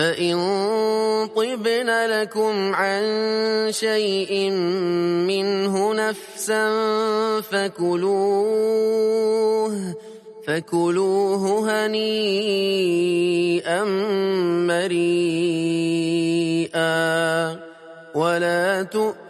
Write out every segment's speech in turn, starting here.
فإن طبن لكم عن شيء منه نفسا فكلوه فكلوه هنيئا مريئا ولا تؤمنوا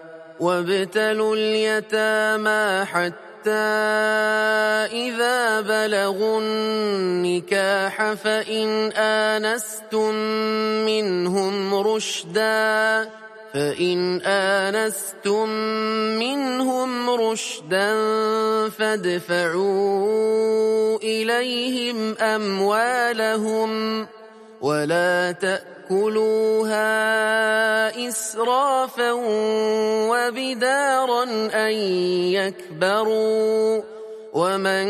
وابتلوا اليتامى حتى إذا بلغوا النكاح فإن آنستم منهم رشدا فإن آنستم منهم رشدا فادفعوا إليهم أموالهم ولا تأكلوها إسرافا وبدارا أن يكبروا. ومن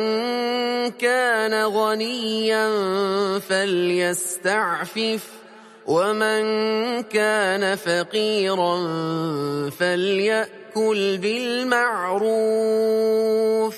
كان غنيا فليستعفف. ومن كان فقيرا فليأكل بالمعروف.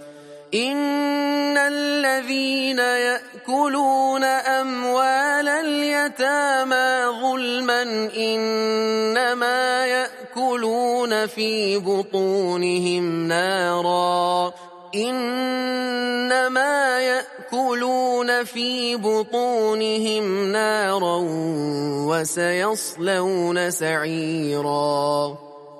إن الذين يأكلون أموال اليتامى ظلما إنما يأكلون في بطونهم نارا إنما يأكلون في بطونهم نارا وسيصلون سعيرا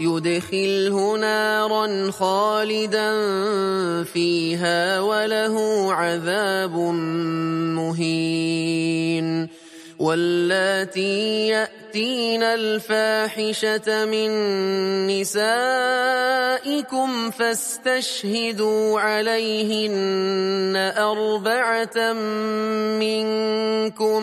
يدخله نارا خالدا فيها وله عذاب مهين واللاتي يأتين الفاحشة من نسائكم فاستشهدوا عليهن أربعة منكم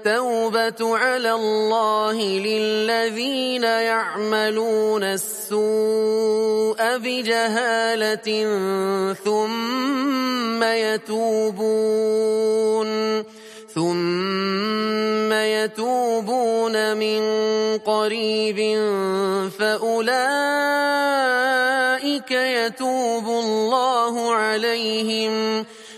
التوبة على الله للذين يعملون السوء بجهالة ثم يتوبون ثم يتوبون من قريب فأولئك يتوب الله عليهم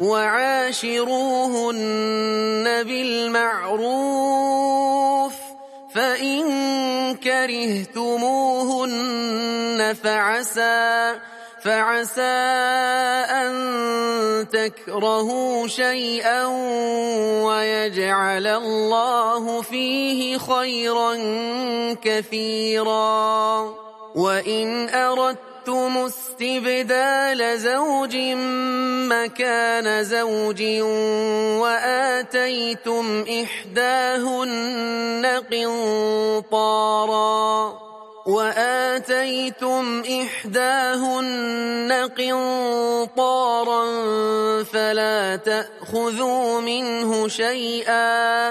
وعاشروهن بالمعروف فإن كرهتموهن فعسى فعسى أن تكرهوا شيئا ويجعل الله فيه خيرا كثيرا. وإن أردتم استبدال زوج مكان زوج وآتيتم إحداهن قنطاراً وآتيتم إحداهن قنطارا فلا تأخذوا منه شيئا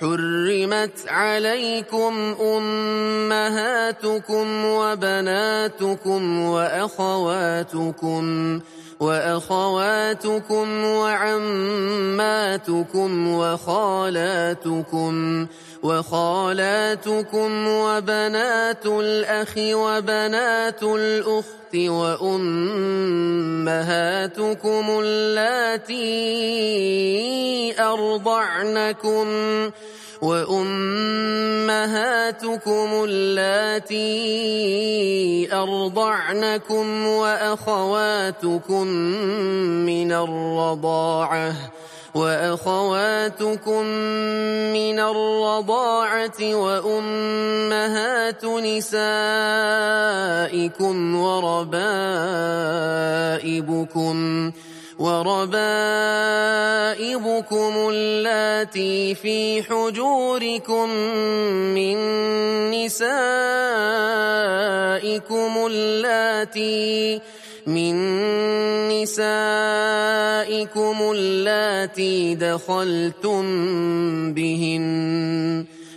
حرمت عليكم أمهاتكم وبناتكم وأخواتكم وأخواتكم وعماتكم وخالاتكم وخالاتكم وبنات الأخ وبنات الأخت وأمهاتكم اللاتي أرضعنكم وأمهاتكم اللاتي أرضعنكم وأخواتكم من الرضاعة وأخواتكم من الرضاعة وأمهات نسائكم وربائبكم وربائبكم اللاتي في حجوركم من نسائكم اللاتي من نسائكم اللاتي دخلتم بهن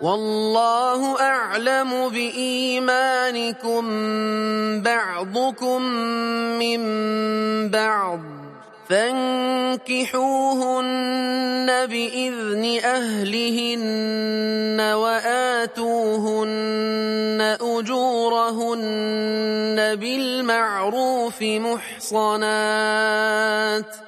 والله أعلم بإيمانكم بعضكم من بعض. فانكحوهن بإذن أهلهن وآتوهن أجورهن بالمعروف محصنات ۖ.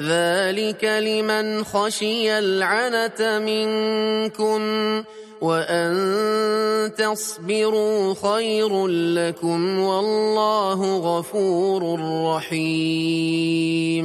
ذلك لمن خشي العنة منكم وأن تصبروا خير لكم والله غفور رحيم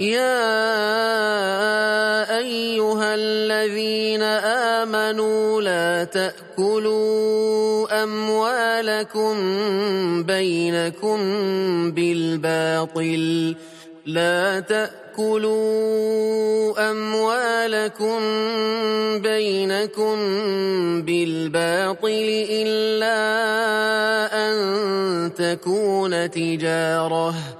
يا أيها الذين آمنوا لا تأكلوا أموالكم بينكم بالباطل. لا تأكلوا أموالكم بينكم بالباطل إلا أن تكون تجارة.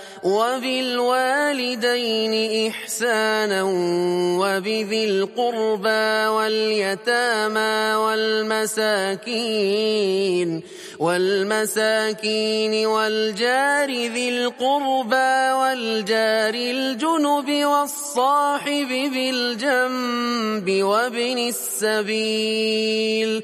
وبالوالدين إحسانا وبذي القربى واليتامى والمساكين والمساكين والجار ذي القربى والجار الجنب والصاحب بالجنب وابن السبيل.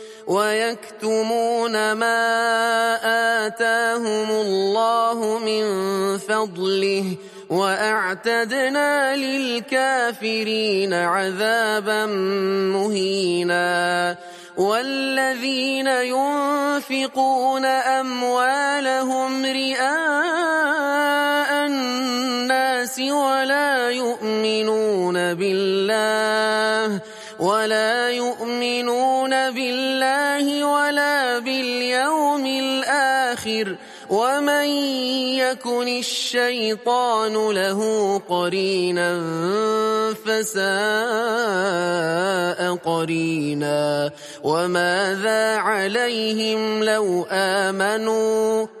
ويكتمون ما آتاهم الله من فضله وأعتدنا للكافرين عذابا مهينا والذين ينفقون أموالهم رئاء الناس ولا يؤمنون بالله ولا يؤمنون بالله ولا باليوم الآخر ومن يكن الشيطان له قرينا فساء قرينا وماذا عليهم لو آمنوا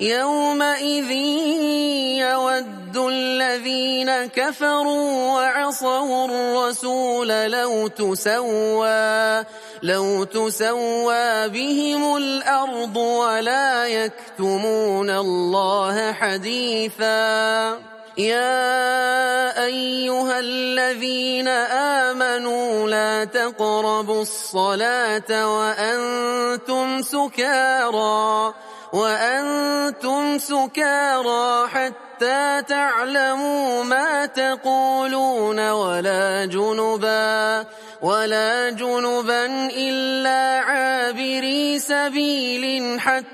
يومئذ يود الذين كفروا وعصوا الرسول لو تسوى لو تسوى بهم الأرض ولا يكتمون الله حديثا. يا أيها الذين آمنوا لا تقربوا الصلاة وأنتم سكارى. وأنتم سكارى حتى تعلموا ما تقولون ولا جنبا ولا جنبا إلا عابري سبيل حتى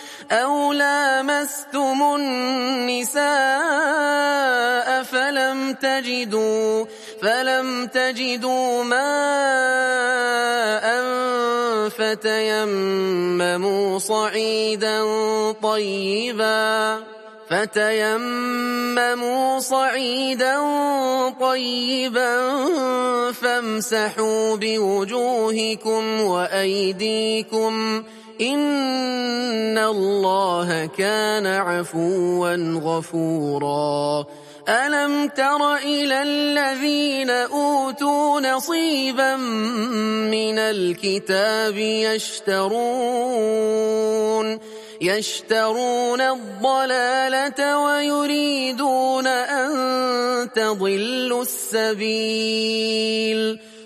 أو لامستم النساء فلم تجدوا فلم تجدوا ماء فتيمموا صعيدا طيبا فتيمموا صعيدا طيبا فامسحوا بوجوهكم وأيديكم إن الله كان عفوا غفورا. ألم تر إلى الذين أوتوا نصيبا من الكتاب يشترون يشترون الضلالة ويريدون أن تضلوا السبيل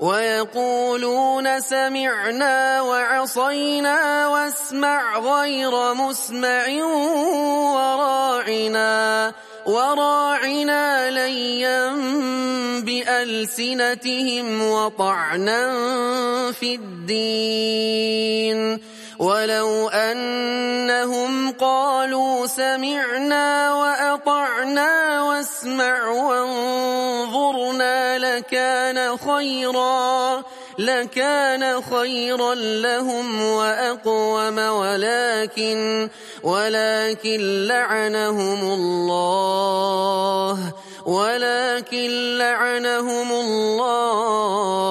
ويقولون سمعنا وعصينا واسمع غير مسمع وراعنا وراعنا ليا بألسنتهم وطعنا في الدين. ولو أنهم قالوا سمعنا وأطعنا واسمع وانظرنا لكان خيرا لكان خيرا لهم وأقوم ولكن ولكن لعنهم الله ولكن لعنهم الله.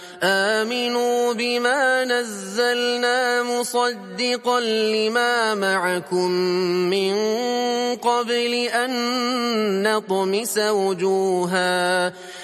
آمنوا بما نزلنا مصدقا لما معكم من قبل أن نطمس وجوها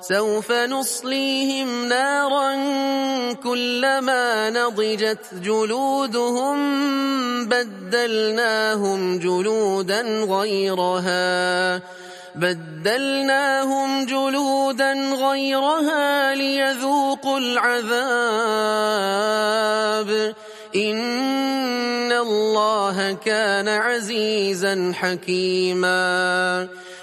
سوف نصليهم نارا كلما نضجت جلودهم بدلناهم جلودا غيرها بدلناهم جلودا غيرها ليذوقوا العذاب. إن الله كان عزيزا حكيما.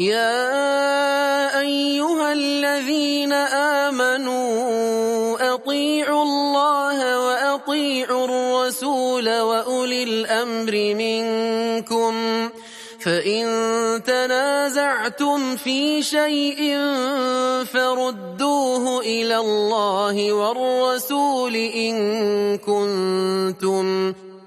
يا أيها الذين آمنوا أطيعوا الله وأطيعوا الرسول وأولي الأمر منكم فإن تنازعتم في شيء فردوه إلى الله والرسول إن كنتم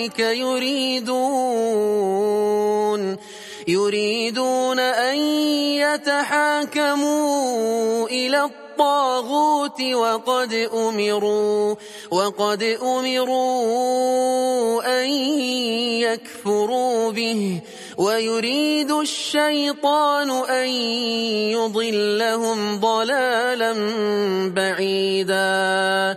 قبلك يريدون يريدون أن يتحاكموا إلى الطاغوت وقد أمروا وقد أمروا أن يكفروا به ويريد الشيطان أن يضلهم ضلالا بعيدا.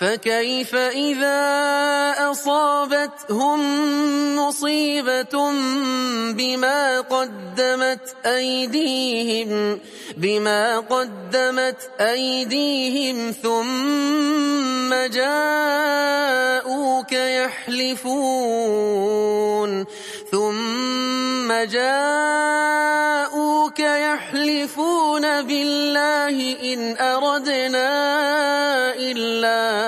فكيف إذا أصابتهم مصيبة بما قدمت أيديهم بما قدمت أيديهم ثم جاءوك يحلفون ثم جاءوك يحلفون بالله إن أردنا إلا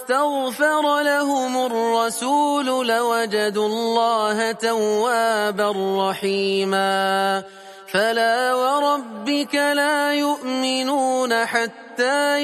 واستغفر لهم الرسول لوجدوا الله توابا رحيما. فلا وربك لا يؤمنون حتى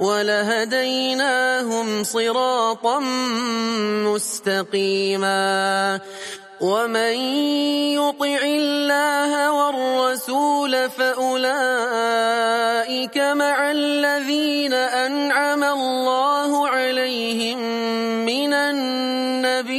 ولهديناهم صراطا مستقيما. ومن يطع الله والرسول فأولئك مع الذين أنعم الله عليهم من النبي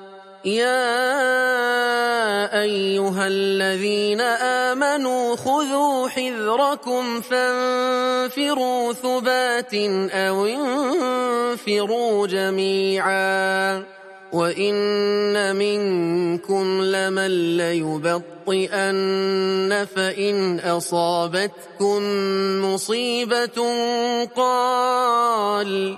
يا أيها الذين آمنوا خذوا حذركم فانفروا ثبات أو انفروا جميعا وإن منكم لمن ليبطئن فإن أصابتكم مصيبة قال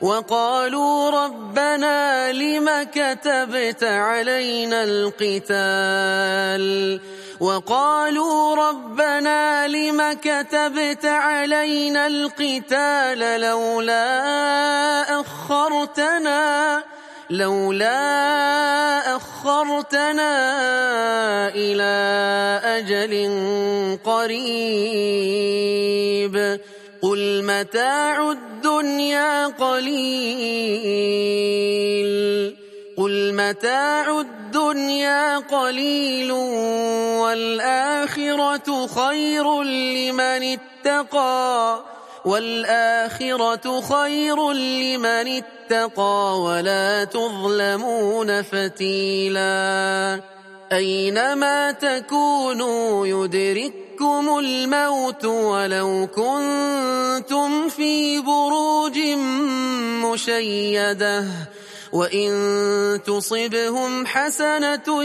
وقالوا ربنا لم كتبت علينا القتال؟ وقالوا ربنا لم كتبت علينا القتال لولا أخرتنا لولا أخرتنا إلى أجل قريب. قل متاع الدنيا قليل قل متاع الدنيا قليل والآخرة خير لمن اتقى والآخرة خير لمن اتقى ولا تظلمون فتيلا أينما تكونوا يدرك يدرككم الموت ولو كنتم في بروج مشيده وإن تصبهم حسنة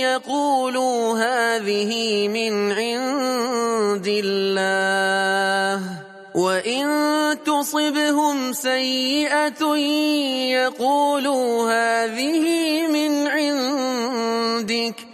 يقولوا هذه من عند الله وإن تصبهم سيئة يقولوا هذه من عندك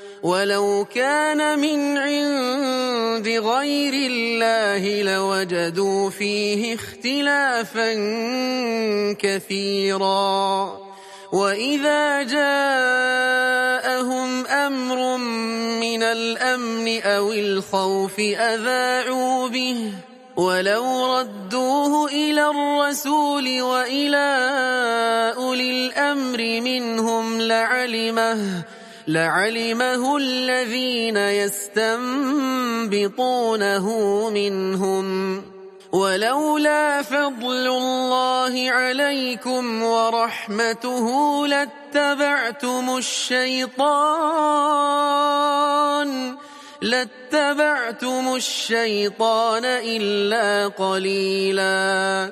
ولو كان من عند غير الله لوجدوا فيه اختلافا كثيرا وإذا جاءهم أمر من الأمن أو الخوف أذاعوا به ولو ردوه إلى الرسول وإلى أولي الأمر منهم لعلمه لعلمه الذين يستنبطونه منهم. ولولا فضل الله عليكم ورحمته لاتبعتم الشيطان. لاتبعتم الشيطان إلا قليلا.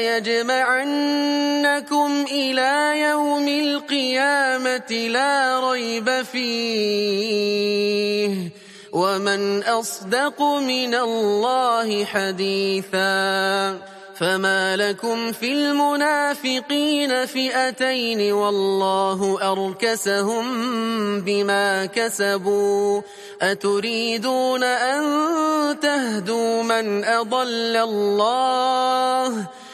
ليجمعنكم إلى يوم القيامة لا ريب فيه ومن أصدق من الله حديثا فما لكم في المنافقين فئتين والله أركسهم بما كسبوا أتريدون أن تهدوا من أضل الله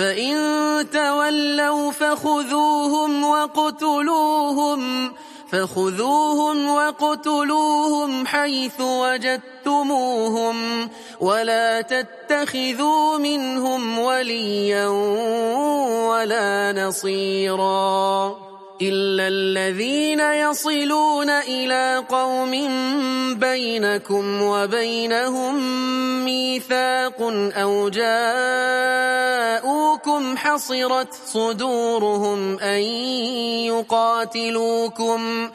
فإن تولوا فخذوهم وقتلوهم فخذوهم وقتلوهم حيث وجدتموهم ولا تتخذوا منهم وليا ولا نصيراً. إلا الذين يصلون إلى قوم بينكم وبينهم ميثاق أو جاءوكم حصرت صدورهم أن يقاتلوكم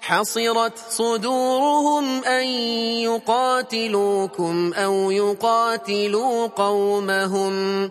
حصرت صدورهم أن يقاتلوكم أو يقاتلوا قومهم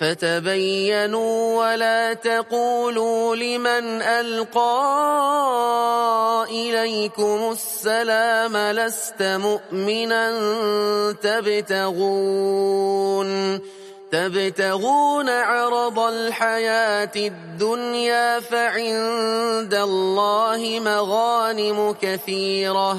فتبينوا ولا تقولوا لمن ألقى إليكم السلام لست مؤمنا تبتغون تبتغون عرض الحياة الدنيا فعند الله مغانم كثيرة.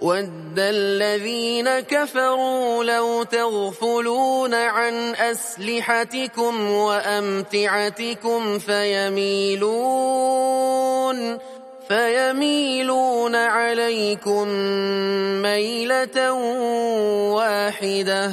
ود الذين كفروا لو تغفلون عن أسلحتكم وأمتعتكم فيميلون فيميلون عليكم ميلة واحدة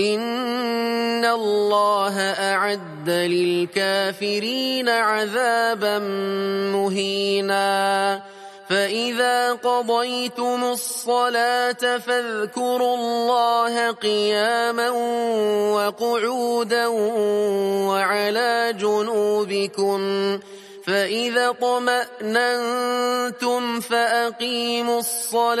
إن الله أعد للكافرين عذابا مهيناً فإذا قضيتم الصلاة فاذكروا الله قياما وقعودا وعلى جنوبكم فإذا طمأننتم فأقيموا الصلاة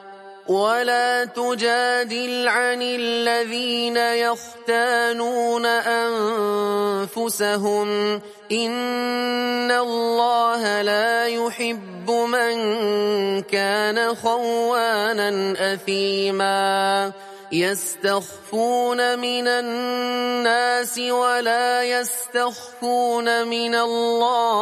ولا تجادل عن الذين يختانون أنفسهم. إن الله لا يحب من كان خوانا أثيما. يستخفون من الناس ولا يستخفون من الله.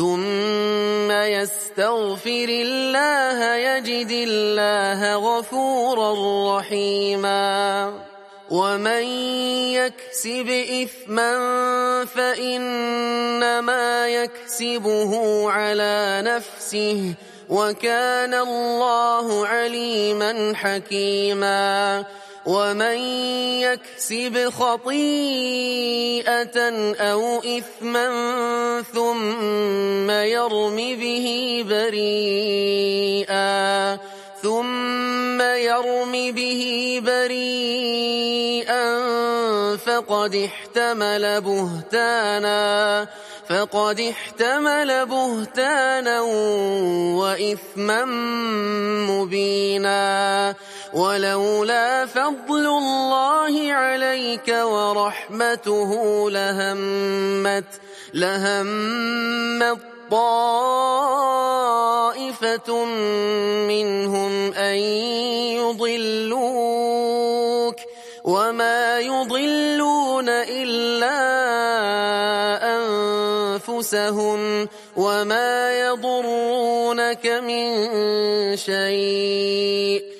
ثم يستغفر الله يجد الله غفورا رحيما ومن يكسب إثما فإنما يكسبه على نفسه وكان الله عليما حكيما ومن يكسب خطيئة أو إثما ثم يرم به بريئا ثم يرم به بريئا فقد احتمل بهتانا فقد احتمل بهتانا وإثما مبينا ولولا فضل الله عليك ورحمته لهمت لهمت طائفة منهم أن يضلوك وما يضلون إلا أنفسهم وما يضرونك من شيء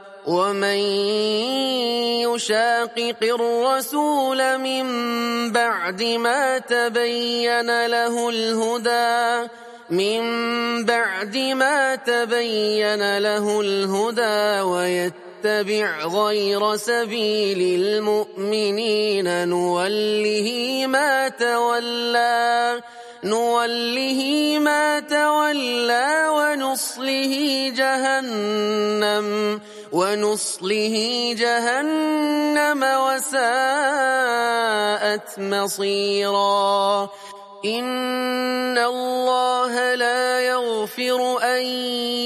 ومن يشاقق الرسول من بعد ما تبين له الهدى من بعد ما تبين له الهدى ويتبع غير سبيل المؤمنين نوله ما تولى نوله ما تولى ونصله جهنم. ونصله جهنم وساءت مصيرا. إن الله لا يغفر أن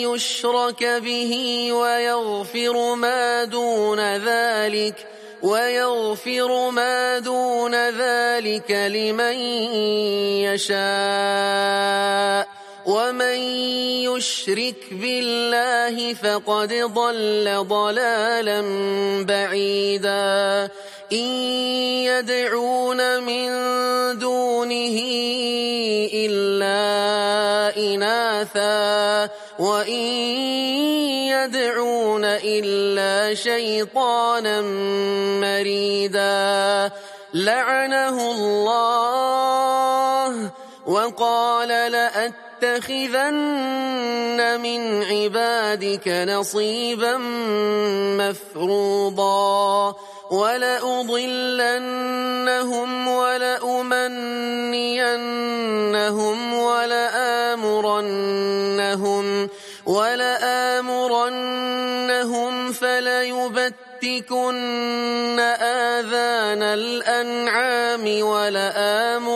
يشرك به ويغفر ما دون ذلك ويغفر ما دون ذلك لمن يشاء. ومن يشرك بالله فقد ضل ضلالا بعيدا إن يدعون من دونه إلا إناثا وإن يدعون إلا شيطانا مريدا لعنه الله وقال لأت لأتخذن من عبادك نصيبا مفروضا ولأضلنهم ولأمنينهم ولآمرنهم ولآمرنهم فليبتكن آذان الأنعام ولآمرنهم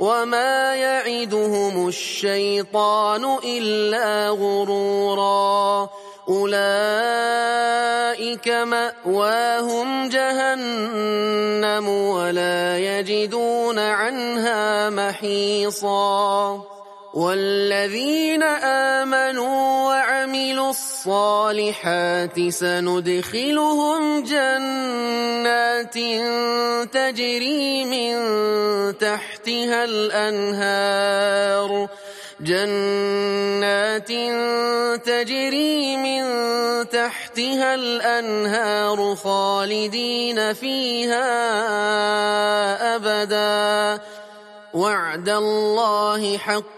وما يعدهم الشيطان إلا غرورا. أولئك مأواهم جهنم ولا يجدون عنها محيصا. والذين آمنوا وعملوا الصالحات سندخلهم جنات تجري من تحتها الأنهار. جنات تجري من تحتها الأنهار خالدين فيها أبدا. وعد الله حق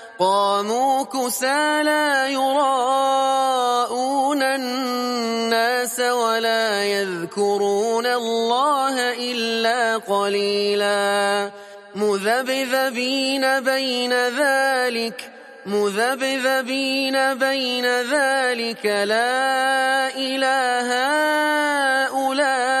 قاموا كسالى يراءون الناس ولا يذكرون الله إلا قليلا. مذبذبين بين ذلك مذبذبين بين ذلك. لا إله هؤلاء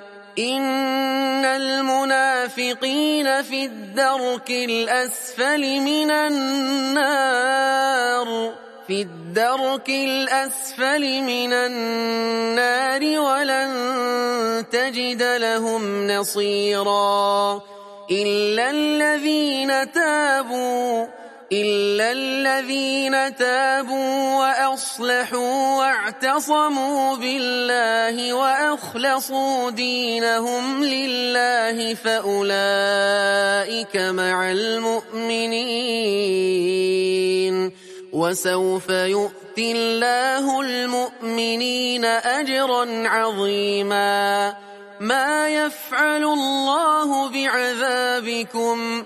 إن المنافقين في الدرك الأسفل من النار في الدرك الأسفل من النار ولن تجد لهم نصيرا إلا الذين تابوا إلا الذين تابوا وأصلحوا واعتصموا بالله وأخلصوا دينهم لله فأولئك مع المؤمنين وسوف يؤتي الله المؤمنين أجرا عظيما ما يفعل الله بعذابكم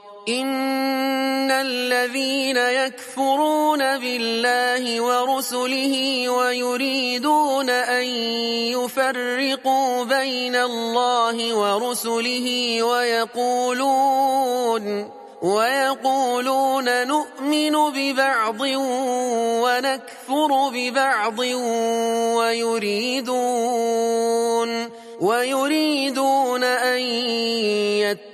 إن الذين يكفرون بالله ورسله ويريدون أن يفرقوا بين الله ورسله ويقولون ويقولون نؤمن ببعض ونكفر ببعض ويريدون ويريدون أن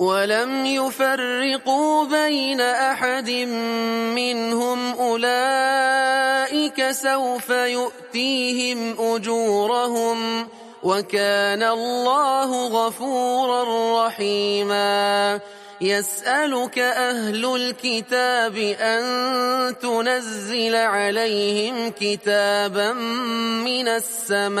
ولم يفرقوا بين أحد منهم أولئك سوف يؤتيهم أجورهم وكان الله غفورا رحيما. يسألك أهل الكتاب أن تنزل عليهم كتابا من السماء.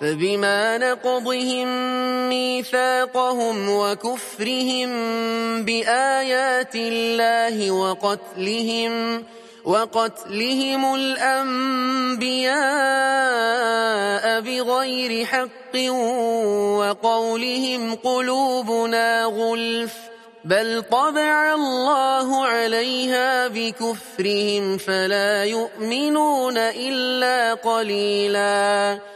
فبما نقضهم ميثاقهم وكفرهم بآيات الله وقتلهم وقتلهم الأنبياء بغير حق وقولهم قلوبنا غلف بل طبع الله عليها بكفرهم فلا يؤمنون إلا قليلاً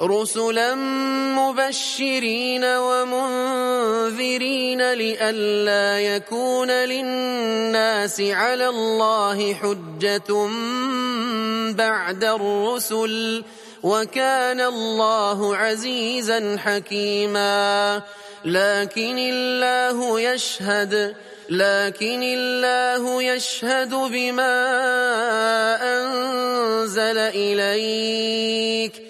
رسلا مبشرين ومنذرين لئلا يكون للناس على الله حجة بعد الرسل وكان الله عزيزا حكيما. لكن الله يشهد لكن الله يشهد بما أنزل إليك.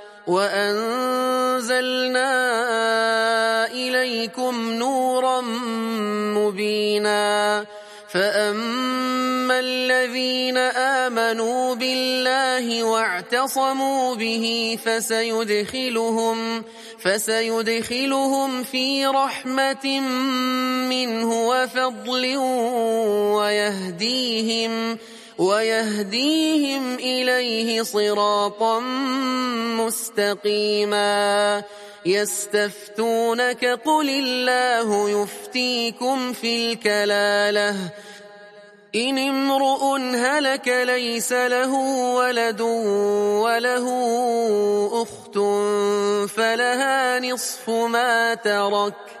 وأنزلنا إليكم نورا مبينا فأما الذين آمنوا بالله واعتصموا به فسيدخلهم فسيدخلهم في رحمة منه وفضل ويهديهم إليه صراطا مستقيما. يستفتونك قل الله يفتيكم في الكلالة. إن امرؤ هلك ليس له ولد وله أخت فلها نصف ما ترك.